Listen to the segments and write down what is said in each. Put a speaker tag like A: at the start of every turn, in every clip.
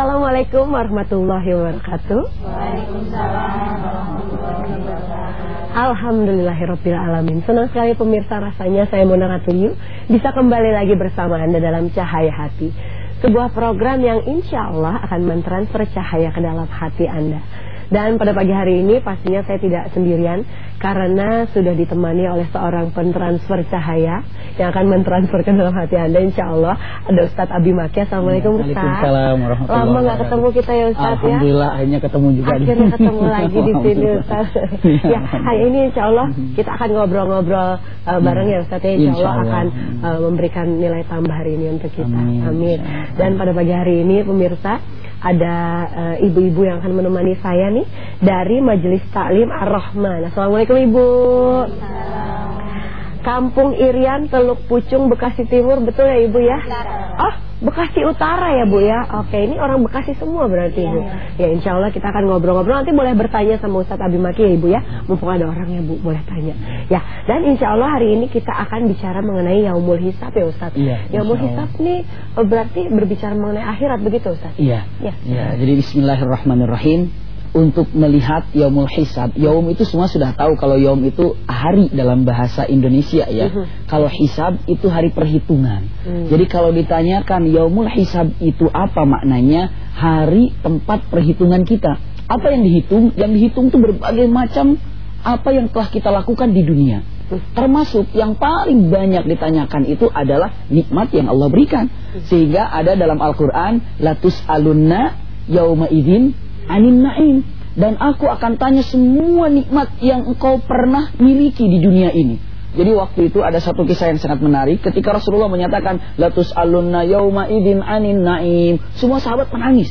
A: Assalamualaikum warahmatullahi wabarakatuh.
B: Waalaikumsalam warahmatullahi.
A: Alhamdulillahirabbil alamin. Senang sekali pemirsa rasanya saya Mona Ratuliu bisa kembali lagi bersama Anda dalam Cahaya Hati. Sebuah program yang insya Allah akan mentransfer cahaya ke dalam hati Anda. Dan pada pagi hari ini pastinya saya tidak sendirian karena sudah ditemani oleh seorang pentransfer cahaya yang akan mentransfer ke dalam hati Anda insya Allah ada Ustadz Abi Maki Assalamualaikum Ustadz.
C: Waalaikumsalam warahmatullahi
A: Lama gak ketemu kita ya Ustadz ya?
C: Alhamdulillah akhirnya ketemu juga
A: Akhirnya ketemu lagi di sini Ustadz. Ya hari ini insya Allah kita akan ngobrol-ngobrol uh, bareng ya Ustadz ya? Insya Allah akan uh, memberikan nilai tambah hari ini untuk kita.
C: Amin.
A: Amin. Dan pada pagi hari ini pemirsa ada eh, ibu-ibu uh, yang akan menemani saya nih dari Majelis Taklim Ar-Rahman. Assalamualaikum Ibu. Kampung Irian, Teluk Pucung, Bekasi Timur, betul ya Ibu ya? Oh, Bekasi Utara ya Bu ya? Oke, ini orang Bekasi semua berarti Ibu. Ya insya Allah kita akan ngobrol-ngobrol, nanti boleh bertanya sama Ustadz Abimaki ya Ibu ya. Mumpung ada orang ya Bu, boleh tanya. Ya, dan insya Allah hari ini kita akan bicara mengenai Yaumul Hisab ya Ustadz.
C: Iya,
A: Yaumul. Hisab nih eh, berarti berbicara mengenai akhirat begitu Ustadz?
C: Iya.
A: Ya.
C: Ya, jadi bismillahirrahmanirrahim untuk melihat yaumul hisab. Yaum itu semua sudah tahu kalau yaum itu hari dalam bahasa Indonesia ya.
A: Mhm.
C: Kalau hisab itu hari perhitungan.
A: Hmm.
C: Jadi kalau ditanyakan yaumul hisab itu apa maknanya? Hari tempat perhitungan kita. Apa yang dihitung? Yang dihitung itu berbagai macam apa yang telah kita lakukan di dunia. Termasuk yang paling banyak ditanyakan itu adalah nikmat yang Allah berikan. Sehingga ada dalam Al-Quran, Latus alunna yauma idin anin na'im. Dan aku akan tanya semua nikmat yang engkau pernah miliki di dunia ini. Jadi waktu itu ada satu kisah yang sangat menarik ketika Rasulullah menyatakan Latus alunna yauma idin anin na'im. Semua sahabat menangis.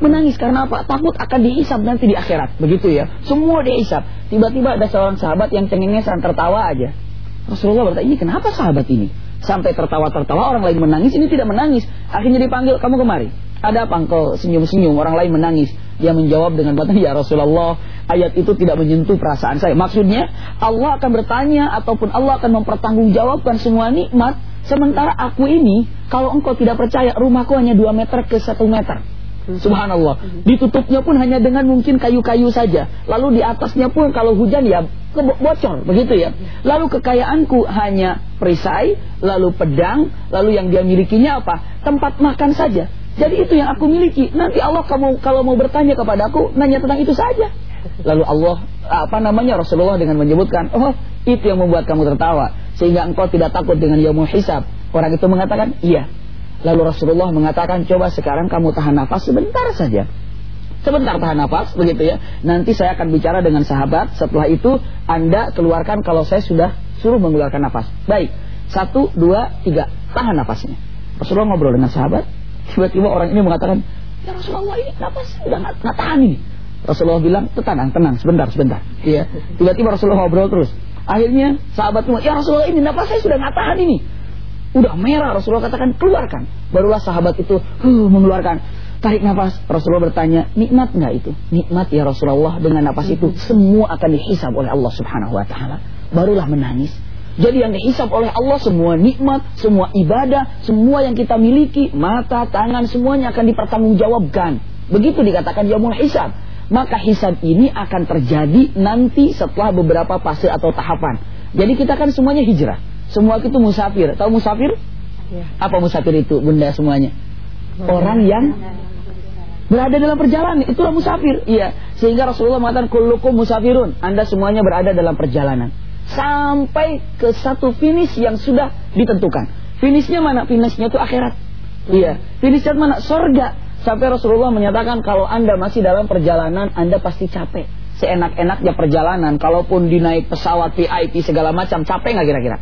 C: Menangis karena apa? Takut akan dihisap nanti di akhirat. Begitu ya. Semua dihisap. Tiba-tiba ada seorang sahabat yang cengengesan tertawa aja. Rasulullah bertanya, ini kenapa sahabat ini? Sampai tertawa-tertawa, orang lain menangis, ini tidak menangis. Akhirnya dipanggil, kamu kemari. Ada apa engkau senyum-senyum, orang lain menangis. Dia menjawab dengan kata, ya Rasulullah, ayat itu tidak menyentuh perasaan saya. Maksudnya, Allah akan bertanya ataupun Allah akan mempertanggungjawabkan semua nikmat. Sementara aku ini, kalau engkau tidak percaya, rumahku hanya 2 meter ke 1 meter. Subhanallah. Ditutupnya pun hanya dengan mungkin kayu-kayu saja. Lalu di atasnya pun kalau hujan ya bocor, begitu ya. Lalu kekayaanku hanya perisai, lalu pedang, lalu yang dia milikinya apa? Tempat makan saja. Jadi itu yang aku miliki. Nanti Allah kamu kalau mau bertanya kepadaku, nanya tentang itu saja. Lalu Allah apa namanya Rasulullah dengan menyebutkan, "Oh, itu yang membuat kamu tertawa sehingga engkau tidak takut dengan yaumul hisab." Orang itu mengatakan, "Iya." Lalu Rasulullah mengatakan, "Coba sekarang kamu tahan nafas sebentar saja." Sebentar tahan nafas, begitu ya. Nanti saya akan bicara dengan sahabat. Setelah itu Anda keluarkan kalau saya sudah suruh mengeluarkan nafas. Baik, satu, dua, tiga, tahan nafasnya. Rasulullah ngobrol dengan sahabat. Tiba-tiba orang ini mengatakan, ya Rasulullah ini nafas sudah nggak nggak tahan ini. Rasulullah bilang, tenang, tenang, sebentar, sebentar. Iya. Tiba-tiba Rasulullah ngobrol terus. Akhirnya sahabat itu, ya Rasulullah ini nafas saya sudah nggak tahan ini. Udah merah Rasulullah katakan keluarkan. Barulah sahabat itu huh, mengeluarkan. Tarik nafas. Rasulullah bertanya, nikmat nggak itu? Nikmat ya Rasulullah dengan nafas itu semua akan dihisab oleh Allah Subhanahu wa taala. Barulah menangis. Jadi yang dihisab oleh Allah semua nikmat, semua ibadah, semua yang kita miliki, mata, tangan semuanya akan dipertanggungjawabkan. Begitu dikatakan yaumul hisab. Maka hisab ini akan terjadi nanti setelah beberapa fase atau tahapan. Jadi kita kan semuanya hijrah. Semua itu musafir. Tahu musafir?
A: Ya.
C: Apa musafir itu bunda semuanya? Orang yang berada dalam perjalanan. Itulah musafir. Iya. Sehingga Rasulullah mengatakan kullukum musafirun. Anda semuanya berada dalam perjalanan. Sampai ke satu finish yang sudah ditentukan. Finishnya mana? Finishnya itu akhirat. Iya. Finishnya mana? Sorga. Sampai Rasulullah menyatakan kalau Anda masih dalam perjalanan, Anda pasti capek. Seenak-enaknya perjalanan, kalaupun dinaik pesawat VIP segala macam, capek nggak kira-kira?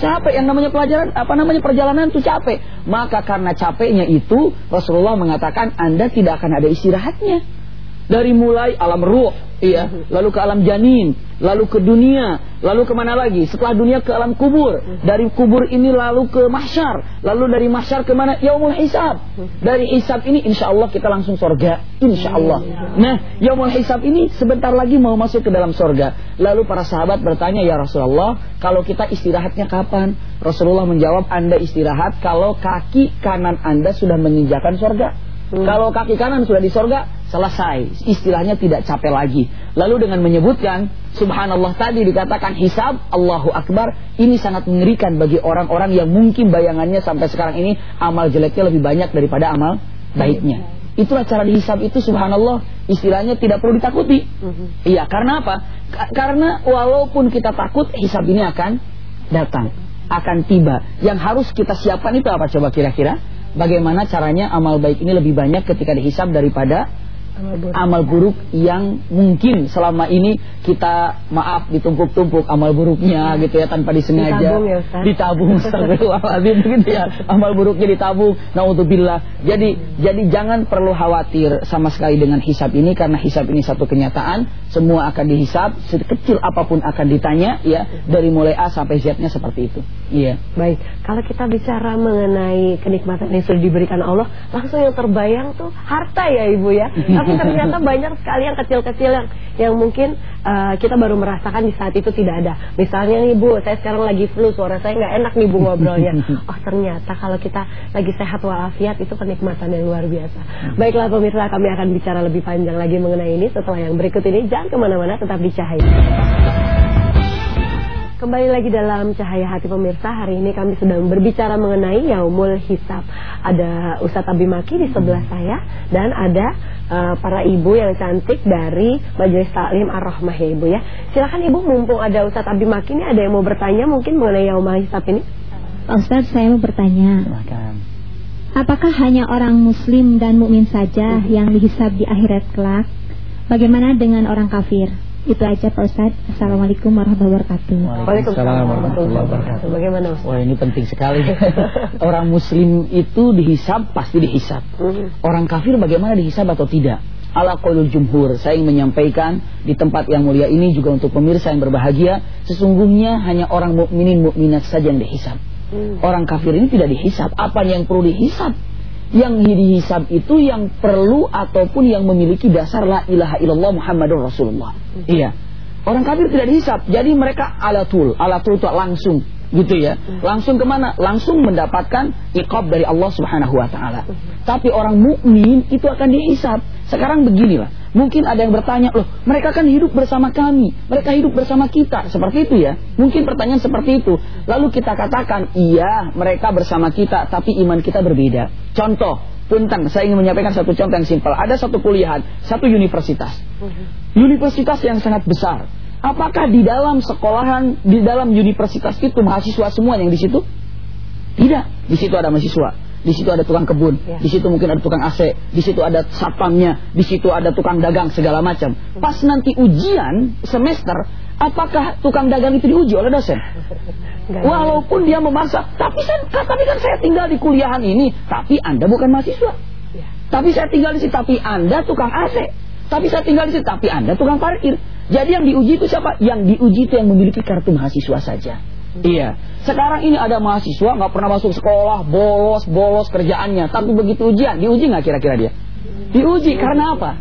C: Capek yang namanya pelajaran apa namanya perjalanan itu capek. Maka karena capeknya itu Rasulullah mengatakan Anda tidak akan ada istirahatnya. Dari mulai alam ruh, iya, lalu ke alam janin, lalu ke dunia, lalu ke mana lagi? Setelah dunia ke alam kubur, dari kubur ini lalu ke mahsyar, lalu dari mahsyar ke mana? Yaumul hisab. Dari hisab ini insya Allah kita langsung sorga, insya Allah. Nah, yaumul hisab ini sebentar lagi mau masuk ke dalam sorga. Lalu para sahabat bertanya, ya Rasulullah, kalau kita istirahatnya kapan? Rasulullah menjawab, anda istirahat kalau kaki kanan anda sudah menginjakan sorga. Hmm. Kalau kaki kanan sudah di sorga, selesai. Istilahnya tidak capek lagi. Lalu dengan menyebutkan, subhanallah tadi dikatakan hisab, Allahu Akbar, ini sangat mengerikan bagi orang-orang yang mungkin bayangannya sampai sekarang ini amal jeleknya lebih banyak daripada amal baiknya. Itulah cara dihisab itu subhanallah istilahnya tidak perlu ditakuti. Hmm. Iya, karena apa? karena walaupun kita takut hisab ini akan datang, akan tiba. Yang harus kita siapkan itu apa coba kira-kira? Bagaimana caranya amal baik ini lebih banyak ketika dihisap daripada amal buruk. amal buruk yang mungkin selama ini kita maaf ditumpuk-tumpuk amal buruknya gitu ya tanpa disengaja.
A: Ditabung ya Ustaz?
C: Ditabung astagfirullahaladzim begitu ya. Amal buruknya ditabung. Naudzubillah jadi jadi jangan perlu khawatir sama sekali dengan hisab ini karena hisab ini satu kenyataan. Semua akan dihisab sekecil apa pun akan ditanya ya dari mulai A sampai Z-nya seperti itu. Iya.
A: Baik. Kalau kita bicara mengenai kenikmatan yang sudah diberikan Allah langsung yang terbayang tuh harta ya Ibu ya tapi ternyata banyak sekali yang kecil-kecil yang yang mungkin uh, kita baru merasakan di saat itu tidak ada. Misalnya nih Bu, saya sekarang lagi flu, suara saya nggak enak nih Bu ngobrolnya. Oh ternyata kalau kita lagi sehat walafiat itu kenikmatan yang luar biasa. Baiklah pemirsa, kami akan bicara lebih panjang lagi mengenai ini setelah yang berikut ini. Jangan ke mana-mana, tetap di Cahaya. Kembali lagi dalam Cahaya Hati Pemirsa Hari ini kami sedang berbicara mengenai Yaumul Hisab. Ada Ustadz Abimaki di sebelah saya Dan ada uh, para ibu yang cantik dari Majelis Taklim Ar-Rahmah ya ibu ya. Silahkan ibu mumpung ada Ustadz Abimaki ini Ada yang mau bertanya mungkin mengenai Yaumul Hisab ini?
D: Ustadz saya mau bertanya. Apakah hanya orang muslim dan mukmin saja hmm. yang dihisab di akhirat kelak? Bagaimana dengan orang kafir itu aja Pak Ustaz. Assalamualaikum warahmatullahi wabarakatuh.
C: Waalaikumsalam warahmatullahi wabarakatuh. Bagaimana Ustaz? Wah ini penting sekali. Orang muslim itu dihisap pasti dihisap. Mm-hmm. Orang kafir bagaimana dihisap atau tidak? Ala qaulul jumhur. Saya ingin menyampaikan di tempat yang mulia ini juga untuk pemirsa yang berbahagia, sesungguhnya hanya orang mukminin mukminat saja yang dihisap. Mm. Orang kafir ini tidak dihisap. Apa yang perlu dihisap? Yang dihisab itu yang perlu ataupun yang memiliki dasar la ilaha illallah Muhammadur Rasulullah. Hmm. Iya. Orang kafir tidak dihisab, jadi mereka alatul, alatul itu langsung gitu ya. Hmm. Langsung ke mana? Langsung mendapatkan iqab dari Allah Subhanahu Wa Taala. Tapi orang mukmin itu akan dihisab. Sekarang beginilah, mungkin ada yang bertanya, loh mereka kan hidup bersama kami, mereka hidup bersama kita, seperti itu ya. Mungkin pertanyaan seperti itu. Lalu kita katakan, iya mereka bersama kita, tapi iman kita berbeda. Contoh, punten, saya ingin menyampaikan satu contoh yang simpel. Ada satu kuliah, satu universitas. Universitas yang sangat besar. Apakah di dalam sekolahan, di dalam universitas itu mahasiswa semua yang di situ? Tidak, di situ ada mahasiswa. Di situ ada tukang kebun, ya. di situ mungkin ada tukang AC, di situ ada satpamnya, di situ ada tukang dagang segala macam. Pas nanti ujian semester, apakah tukang dagang itu diuji oleh dosen? Walaupun dia memaksa, tapi saya, tapi kan saya tinggal di kuliahan ini, tapi Anda bukan mahasiswa. Ya. Tapi saya tinggal di sini, tapi Anda tukang AC. Tapi saya tinggal di sini, tapi Anda tukang parkir. Jadi yang diuji itu siapa? Yang diuji itu yang memiliki kartu mahasiswa saja. Iya. Sekarang ini ada mahasiswa nggak pernah masuk sekolah, bolos, bolos kerjaannya. Tapi begitu ujian, diuji nggak kira-kira dia? Diuji karena apa?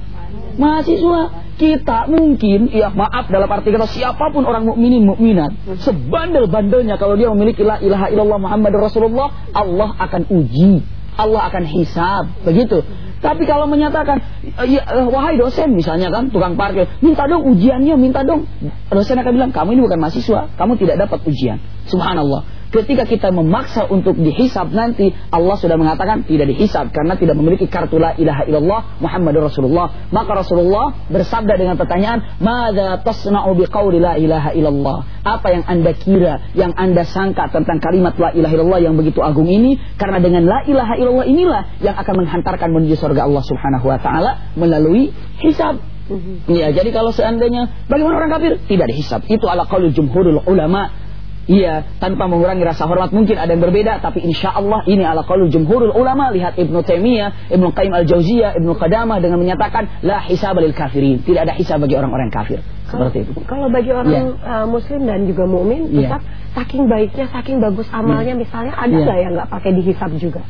C: Mahasiswa kita mungkin ya maaf dalam arti kata siapa pun orang mukminin mukminat sebandel-bandelnya kalau dia memiliki la ilaha illallah Muhammad Rasulullah Allah akan uji Allah akan hisab begitu tapi kalau menyatakan ya, wahai dosen misalnya kan tukang parkir minta dong ujiannya minta dong. Dosen akan bilang kamu ini bukan mahasiswa kamu tidak dapat ujian. Subhanallah Ketika kita memaksa untuk dihisab nanti Allah sudah mengatakan tidak dihisab karena tidak memiliki kartu la ilaha illallah Muhammadur Rasulullah. Maka Rasulullah bersabda dengan pertanyaan, "Madza tasna'u biqauli la ilaha illallah?" Apa yang Anda kira, yang Anda sangka tentang kalimat la ilaha illallah yang begitu agung ini? Karena dengan la ilaha illallah inilah yang akan menghantarkan menuju surga Allah Subhanahu wa taala melalui hisab. Mhm. Ya, jadi kalau seandainya bagaimana orang kafir tidak dihisab. Itu ala qaulul jumhurul ulama Iya, tanpa mengurangi rasa hormat mungkin ada yang berbeda, tapi insya Allah ini ala qaulul jumhurul ulama. Lihat Ibnu Taimiyah, Ibnu Qayyim al-Jauziyah, Ibnu Qadamah dengan menyatakan la hisab lil kafirin. Tidak ada hisab bagi orang-orang kafir. Seperti itu.
A: Kalau bagi orang yeah. Iya. uh, muslim dan juga mukmin, yeah. tetap saking baiknya, saking bagus amalnya, yeah. misalnya ada iya. nggak yeah. yang nggak pakai dihisab juga?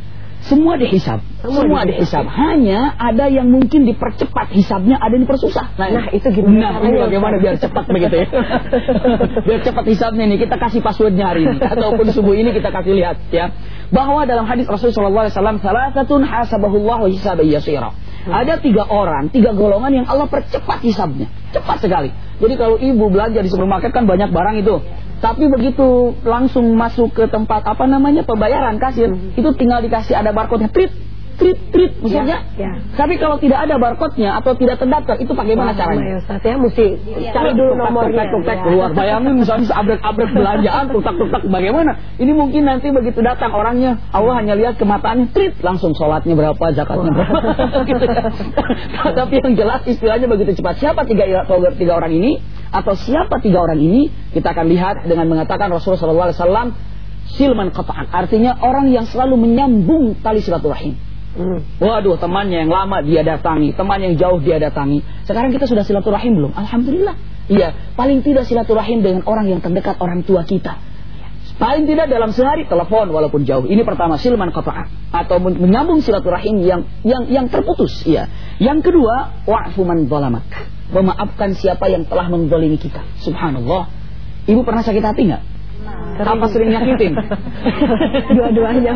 C: Semua dihisap. Semua, Semua dihisap. Hanya ada yang mungkin dipercepat hisapnya, ada yang dipersusah.
A: Nah, nah itu gimana?
C: Nah, ini bagaimana biar cepat begitu ya? biar cepat hisapnya nih. Kita kasih passwordnya hari ini. Ataupun subuh ini kita kasih lihat ya. bahwa dalam hadis Rasulullah SAW salah satu hasabahullah wa hisabah yasira. Ada tiga orang, tiga golongan yang Allah percepat hisabnya. Cepat sekali. Jadi kalau ibu belanja di supermarket kan banyak barang itu. Tapi begitu langsung masuk ke tempat apa namanya pembayaran kasir, hmm. itu tinggal dikasih ada barcode-nya, trit, trit trit misalnya. Ya, ya. Tapi kalau tidak ada barcode-nya atau tidak terdaftar itu bagaimana caranya?
A: Ya, saya mesti ya. cari dulu nomornya.
C: Tuk, tuk, ya. keluar. Bayangin misalnya abrek-abrek belanjaan, tutak tutak bagaimana? Ini mungkin nanti begitu datang orangnya, Allah hanya lihat kemataannya, trit langsung sholatnya berapa, zakatnya berapa. gitu ya. Tapi yang jelas istilahnya begitu cepat. Siapa tiga tiga orang ini? Atau siapa tiga orang ini? Kita akan lihat dengan mengatakan Rasulullah SAW silman qata'an. Artinya orang yang selalu menyambung tali silaturahim. Hmm. Waduh, temannya yang lama dia datangi, teman yang jauh dia datangi. Sekarang kita sudah silaturahim belum? Alhamdulillah. Iya, paling tidak silaturahim dengan orang yang terdekat orang tua kita. Paling tidak dalam sehari telepon walaupun jauh. Ini pertama silman qata'ah atau menyambung silaturahim yang yang yang terputus, iya. Yang kedua, wa'fu man zalamak. Memaafkan siapa yang telah menzalimi kita. Subhanallah. Ibu pernah sakit hati nggak? Sering. Apa sering nyakitin?
A: Dua-duanya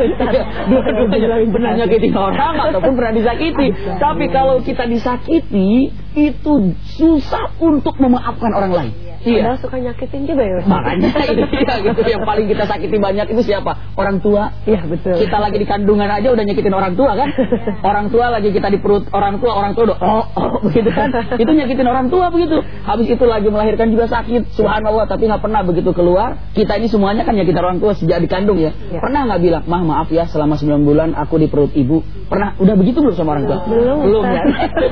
C: Dua-duanya pernah nyakitin orang ataupun pernah disakiti. Tapi kalau kita disakiti, itu susah untuk memaafkan orang lain.
A: Iya. Padahal suka nyakitin juga ya.
C: Makanya itu dia gitu. Yang paling kita sakiti banyak itu siapa? Orang tua.
A: Iya betul.
C: Kita lagi di kandungan aja udah nyakitin orang tua kan? orang tua lagi kita di perut orang tua, orang tua udah oh, oh begitu kan? itu nyakitin orang tua begitu. Habis itu lagi melahirkan juga sakit. Subhanallah tapi nggak pernah begitu keluar. Kita ini semuanya kan nyakitin orang tua sejak dikandung ya. ya. Pernah nggak bilang, "Mah, maaf ya selama 9 bulan aku di perut ibu." Pernah udah begitu belum sama orang tua?
A: Belum.
C: Belum ya.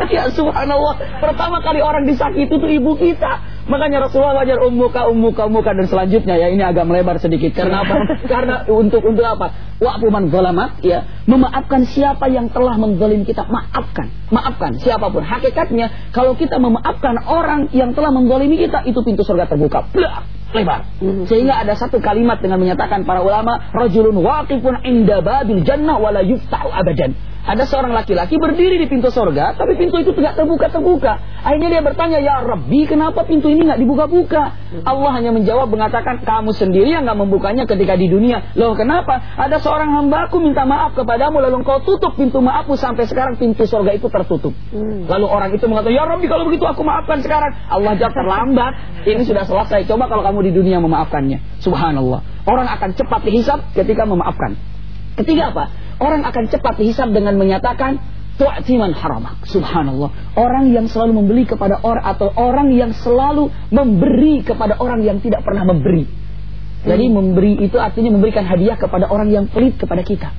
C: ya subhanallah. Pertama kali orang disakiti itu ibu kita. Makanya Rasulullah wajar ummuka ummuka ummuka dan selanjutnya ya ini agak melebar sedikit. Karena apa? Karena untuk untuk apa? Wa'fu man zalamak ya, memaafkan siapa yang telah menzalim kita, maafkan. Maafkan siapa pun. Hakikatnya kalau kita memaafkan orang yang telah menzalimi kita, itu pintu surga terbuka. Blah, lebar. Hmm. Sehingga ada satu kalimat dengan menyatakan para ulama, rajulun waqifun inda babil jannah wala yuftahu abadan. Ada seorang laki-laki berdiri di pintu sorga, tapi pintu itu tidak terbuka-terbuka. Akhirnya dia bertanya, Ya Rabbi, kenapa pintu ini nggak dibuka-buka? Allah hanya menjawab mengatakan, kamu sendiri yang nggak membukanya ketika di dunia. Loh kenapa? Ada seorang hambaku minta maaf kepadamu, lalu kau tutup pintu maafku sampai sekarang pintu sorga itu tertutup. Hmm. Lalu orang itu mengatakan, Ya Rabbi, kalau begitu aku maafkan sekarang. Allah jawab terlambat. Ini sudah selesai. Coba kalau kamu di dunia memaafkannya. Subhanallah. Orang akan cepat dihisap ketika memaafkan. Ketiga apa? Orang akan cepat dihisab dengan menyatakan tu'timan haramak. Subhanallah. Orang yang selalu membeli kepada orang atau orang yang selalu memberi kepada orang yang tidak pernah memberi. Jadi hmm. memberi itu artinya memberikan hadiah kepada orang yang pelit kepada kita.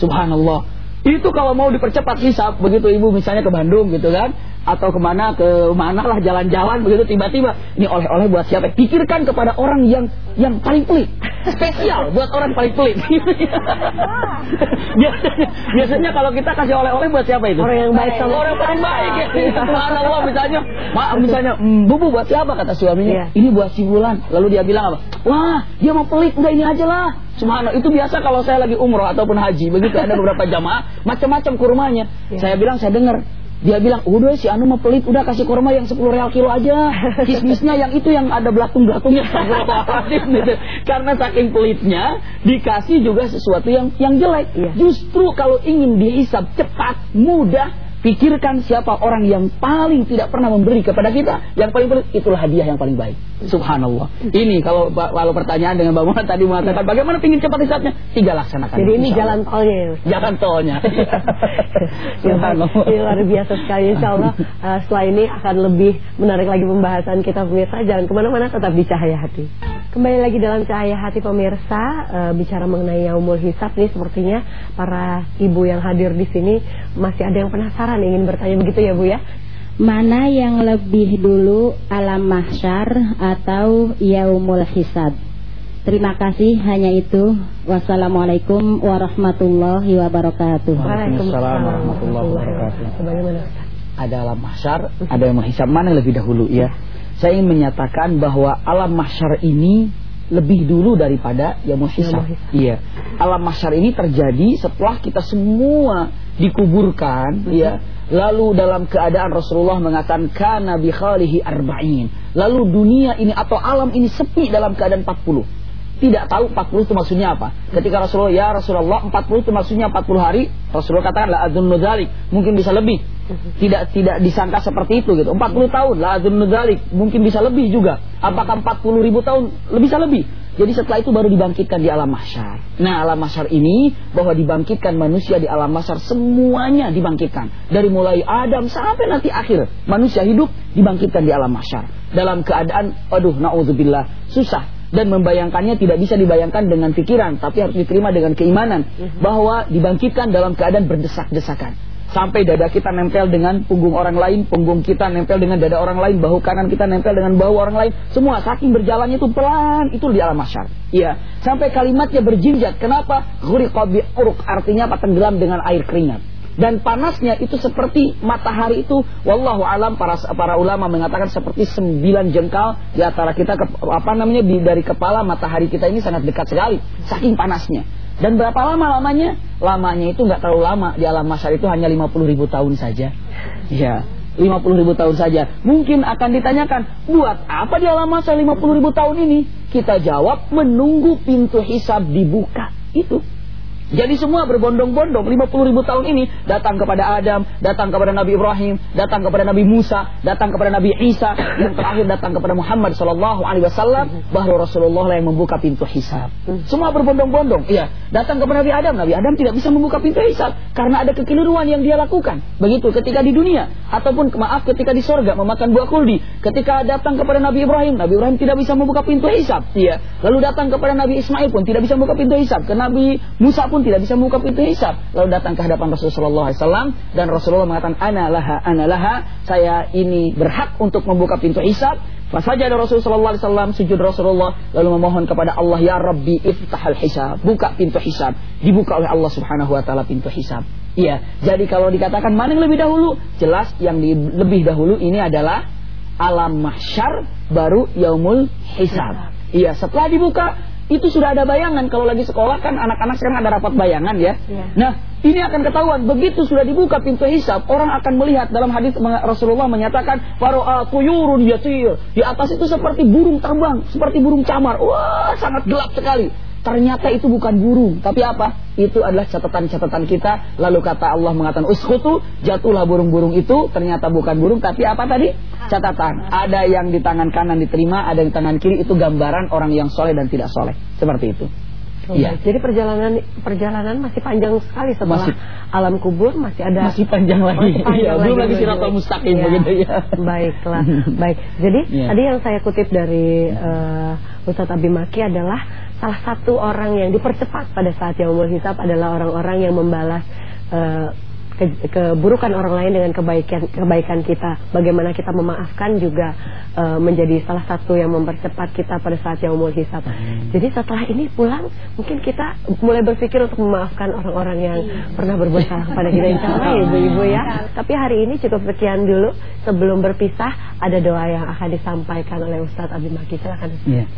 C: Subhanallah. Itu kalau mau dipercepat hisab begitu ibu misalnya ke Bandung gitu kan atau ke mana ke mana lah jalan-jalan begitu tiba-tiba. Ini oleh-oleh buat siapa? Pikirkan kepada orang yang yang paling pelit. Spesial buat orang paling pelit. Biasanya biasanya kalau kita kasih oleh-oleh buat siapa itu?
A: Orang yang baik sama
C: orang paling baik. ya. Allah misalnya. Maaf misalnya mm, bubu buat siapa? kata suaminya. Yeah. ini buat si bulan lalu dia bilang apa? Wah dia mau pelit enggak ini aja lah. Subhanallah itu biasa kalau saya lagi umroh ataupun haji begitu ada beberapa jamaah macam-macam kurmanya. Yeah. saya bilang saya dengar dia bilang, udah si Anu mau pelit, udah kasih kurma yang 10 real kilo aja. Kismisnya yang itu yang ada belatung-belatungnya. gitu. Karena saking pelitnya, dikasih juga sesuatu yang yang jelek. Iya. Justru kalau ingin dihisap cepat, mudah, Pikirkan siapa orang yang paling tidak pernah memberi kepada kita. Yang paling paling itulah hadiah yang paling baik. Subhanallah. Ini kalau kalau pertanyaan dengan Mbak Muhammad tadi mengatakan bagaimana ingin cepat hisapnya? Tiga laksanakan.
A: Jadi ini jalan tolnya ya.
C: Jalan tolnya.
A: Subhanallah. Ini luar biasa sekali. Insya Allah uh, setelah ini akan lebih menarik lagi pembahasan kita pemirsa. Jangan ke mana-mana tetap di Cahaya Hati. Kembali lagi dalam Cahaya Hati pemirsa. Uh, bicara mengenai Yaumul Hisab nih sepertinya para ibu yang hadir di sini masih ada yang penasaran ingin bertanya begitu ya Bu ya?
D: Mana yang lebih dulu alam mahsyar atau yaumul hisab? Terima kasih hanya itu. Wassalamualaikum warahmatullahi wabarakatuh.
C: Waalaikumsalam warahmatullahi wabarakatuh. Bagaimana? Ada alam mahsyar, ada yang menghisab mana yang lebih dahulu ya? Saya ingin menyatakan bahwa alam mahsyar ini lebih dulu daripada yaumul hisab. Iya. Alam mahsyar ini terjadi setelah kita semua dikuburkan hmm. ya lalu dalam keadaan Rasulullah mengatakan kana bi khalihi arba'in lalu dunia ini atau alam ini sepi dalam keadaan 40 tidak tahu 40 itu maksudnya apa. Ketika Rasulullah, ya Rasulullah 40 itu maksudnya 40 hari, Rasulullah katakan la adzunnu dzalik, mungkin bisa lebih. Tidak tidak disangka seperti itu gitu. 40 tahun la adzunnu dzalik, mungkin bisa lebih juga. Apakah 40 ribu tahun bisa lebih? Jadi setelah itu baru dibangkitkan di alam mahsyar. Nah, alam mahsyar ini bahwa dibangkitkan manusia di alam mahsyar semuanya dibangkitkan. Dari mulai Adam sampai nanti akhir manusia hidup dibangkitkan di alam mahsyar. Dalam keadaan aduh naudzubillah susah dan membayangkannya tidak bisa dibayangkan dengan pikiran tapi harus diterima dengan keimanan bahwa dibangkitkan dalam keadaan berdesak-desakan sampai dada kita nempel dengan punggung orang lain, punggung kita nempel dengan dada orang lain, bahu kanan kita nempel dengan bahu orang lain, semua saking berjalannya itu pelan itu di alam masyar. Iya, sampai kalimatnya berjinjat. Kenapa? Ghuriqa uruk artinya apa? Tenggelam dengan air keringat. Dan panasnya itu seperti matahari itu, wallahu alam para para ulama mengatakan seperti sembilan jengkal di antara kita ke, apa namanya di, dari kepala matahari kita ini sangat dekat sekali, saking panasnya. Dan berapa lama lamanya? Lamanya itu nggak terlalu lama di alam masyar itu hanya 50 ribu tahun saja. Ya, 50 ribu tahun saja. Mungkin akan ditanyakan, buat apa di alam masyar 50 ribu tahun ini? Kita jawab, menunggu pintu hisab dibuka. Itu. Jadi semua berbondong-bondong 50 ribu tahun ini datang kepada Adam, datang kepada Nabi Ibrahim, datang kepada Nabi Musa, datang kepada Nabi Isa, yang terakhir datang kepada Muhammad Shallallahu Alaihi Wasallam. Bahwa Rasulullah lah yang membuka pintu hisab. Semua berbondong-bondong. Iya, datang kepada Nabi Adam, Nabi Adam tidak bisa membuka pintu hisab karena ada kekeliruan yang dia lakukan. Begitu ketika di dunia ataupun maaf ketika di sorga memakan buah kuldi. Ketika datang kepada Nabi Ibrahim, Nabi Ibrahim tidak bisa membuka pintu hisab. Iya. Lalu datang kepada Nabi Ismail pun tidak bisa membuka pintu hisab. Ke Nabi Musa pun tidak bisa membuka pintu hisab. Lalu datang ke hadapan Rasulullah SAW dan Rasulullah mengatakan ana laha ana laha saya ini berhak untuk membuka pintu hisab. Fasaja ada Rasulullah SAW sujud Rasulullah lalu memohon kepada Allah ya Rabbi iftahal hisab buka pintu hisab dibuka oleh Allah Subhanahu Wa Taala pintu hisab. Iya, jadi kalau dikatakan mana yang lebih dahulu, jelas yang di, lebih dahulu ini adalah alam mahsyar baru yaumul hisab. Iya, setelah dibuka itu sudah ada bayangan kalau lagi sekolah kan anak-anak sekarang ada rapat bayangan ya.
A: Ya.
C: Nah, ini akan ketahuan begitu sudah dibuka pintu hisab, orang akan melihat dalam hadis Rasulullah menyatakan faro'a tuyurun yatir. Di atas itu seperti burung terbang, seperti burung camar. Wah, sangat gelap sekali. Ternyata itu bukan burung, tapi apa? Itu adalah catatan-catatan kita. Lalu kata Allah mengatakan uskutu, jatuhlah burung-burung itu. Ternyata bukan burung, tapi apa tadi? Catatan. Ada yang di tangan kanan diterima, ada yang di tangan kiri. Itu gambaran orang yang soleh dan tidak soleh. Seperti itu. Iya.
A: Jadi perjalanan perjalanan masih panjang sekali setelah
C: Masih-
A: alam kubur masih ada
C: Masih panjang lagi.
A: Masih panjang
C: Iya, belum lagi siratal mustaqim
A: Iya.
C: begitu ya.
A: Baiklah, baik. Jadi
C: Iya.
A: tadi yang saya kutip dari eh, Ustadz Abimaki adalah salah satu orang yang dipercepat pada saat yaumul hisab adalah orang-orang yang membalas eh, ke- keburukan orang lain dengan kebaikan kebaikan kita. Bagaimana kita memaafkan juga eh, menjadi salah satu yang mempercepat kita pada saat yaumul hisab. Jadi setelah ini pulang mungkin kita mulai berpikir untuk memaafkan orang-orang yang pernah berbuat salah kepada kita insya Allah ya ibu-ibu ya. Tapi hari ini cukup sekian dulu. Sebelum berpisah ada doa yang akan disampaikan oleh Ustadz Abi Maki. Silakan.
C: Ya.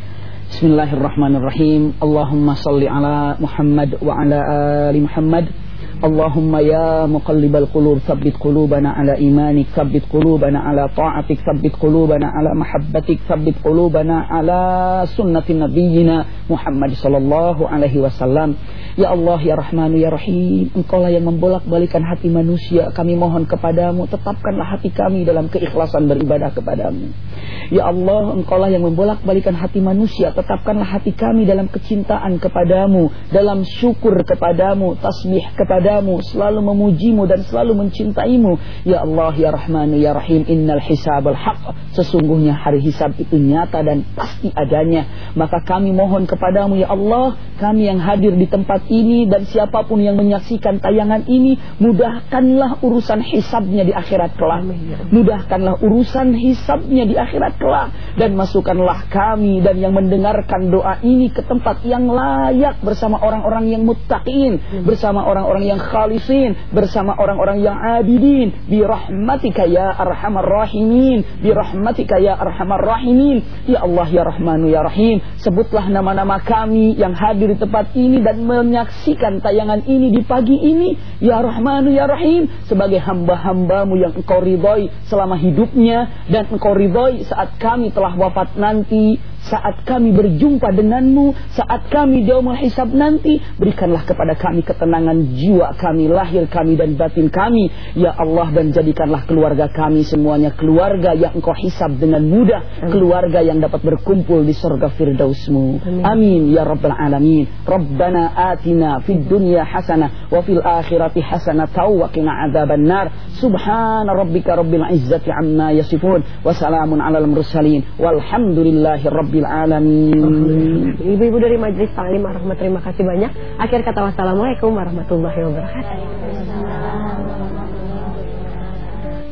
C: Bismillahirrahmanirrahim. Allahumma salli ala Muhammad wa ala ali Muhammad. Allahumma ya muqallibal qulub tsabbit qulubana ala imanik tsabbit qulubana ala ta'atik tsabbit qulubana ala mahabbatik tsabbit qulubana ala sunnati nabiyyina Muhammad sallallahu alaihi wasallam Ya Allah ya Rahmanu ya Rahim Engkau lah yang membolak-balikan hati manusia. Kami mohon kepadamu Tetapkanlah hati kami dalam keikhlasan beribadah kepadamu. Ya Allah Engkau lah yang membolak-balikan hati manusia. Tetapkanlah hati kami dalam kecintaan kepadamu Dalam syukur kepadamu Tasbih kepadamu Selalu memujimu dan selalu mencintaimu. Ya Allah ya Rahmanu ya Rahim Innal hisabal haq. Sesungguhnya hari hisab itu nyata dan pasti adanya. Maka kami mohon kepadamu ya Allah Kami yang hadir di tempat ini Dan siapa pun yang menyaksikan tayangan ini Mudahkanlah urusan hisabnya di akhirat kelak. Mudahkanlah urusan hisabnya di akhirat kelak. Dan masukkanlah kami dan yang mendengarkan doa ini Ke tempat yang layak bersama orang-orang yang muttaqin Bersama orang-orang yang khalisin Bersama orang-orang yang abidin. Bi rahmatika ya arhamar rahimin Bi rahmatika ya arhamar rahimin. Ya Allah ya Rahmanu ya Rahim Sebutlah nama-nama kami yang hadir di tempat ini Dan menyaksikan tayangan ini di pagi ini. Ya Rahmanu ya Rahim. Sebagai hamba-hambamu yang engkau ridhoi selama hidupnya. Dan engkau ridhoi saat kami telah wafat nanti saat kami berjumpa denganmu, saat kami di yaumul hisab nanti, berikanlah kepada kami ketenangan jiwa kami, lahir kami dan batin kami. Ya Allah dan jadikanlah keluarga kami semuanya keluarga yang engkau hisab dengan mudah, keluarga yang dapat berkumpul di surga firdausmu. Amin. Amin ya rabbal alamin. Rabbana atina fid dunya hasanah wa fil akhirati hasanah wa qina adzaban nar. Subhana rabbika rabbil izzati amma yasifun wa salamun alal mursalin walhamdulillahi rabbil alamin.
A: Ibu-ibu dari Majelis Taklim Rahmat terima kasih banyak. Akhir kata wassalamualaikum warahmatullahi wabarakatuh.